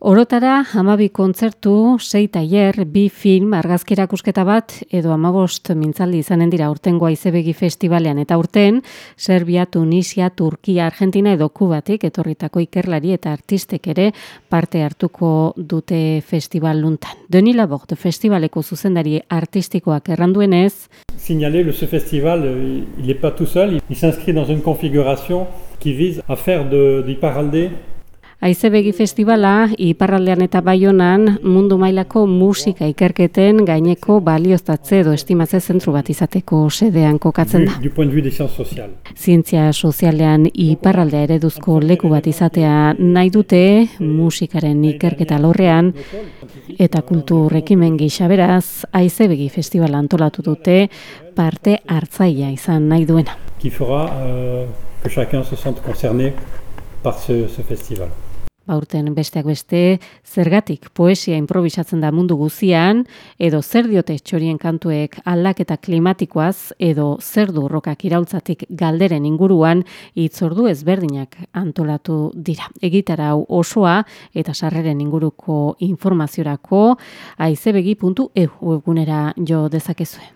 Orotara, hamabi kontzertu, sei tailer, bi film, argazkirakusketa bat, edo amabost mintzaldi izanen dira urtengo aizebegi festivalean. Eta urten, Serbia, Tunisia, Turkia, Argentina edo Kubatik, etorritako ikerlari eta artistek ere parte hartuko dute festival luntan. Deni labor, de festivaleko zuzendari artistikoak erranduenez. Signaler, le ce festival, il est pas tout seul, il s'inscrit dans une configuration qui vise à faire de, de Iparalde Aizebegi festivala iparraldean eta baionan mundu mailako musika ikerketen gaineko balioztatze edo estimatze zentru bat izateko sedean kokatzen da. Du, Zientzia sozialean iparraldea ereduzko leku bat izatea nahi dute musikaren ikerketa lorrean eta kulturrekimen gisa beraz Aizebegi festivala antolatu dute parte hartzaia izan nahi duena. Qui fera euh, que chacun se sente concerné par ce, ce festival aurten besteak beste, zergatik poesia improvisatzen da mundu guzian, edo zer diote txorien kantuek aldaketa klimatikoaz, edo zer du rokak iraultzatik galderen inguruan, itzordu ezberdinak antolatu dira. Egitara hau osoa eta sarreren inguruko informaziorako aizebegi.eu webgunera jo dezakezue.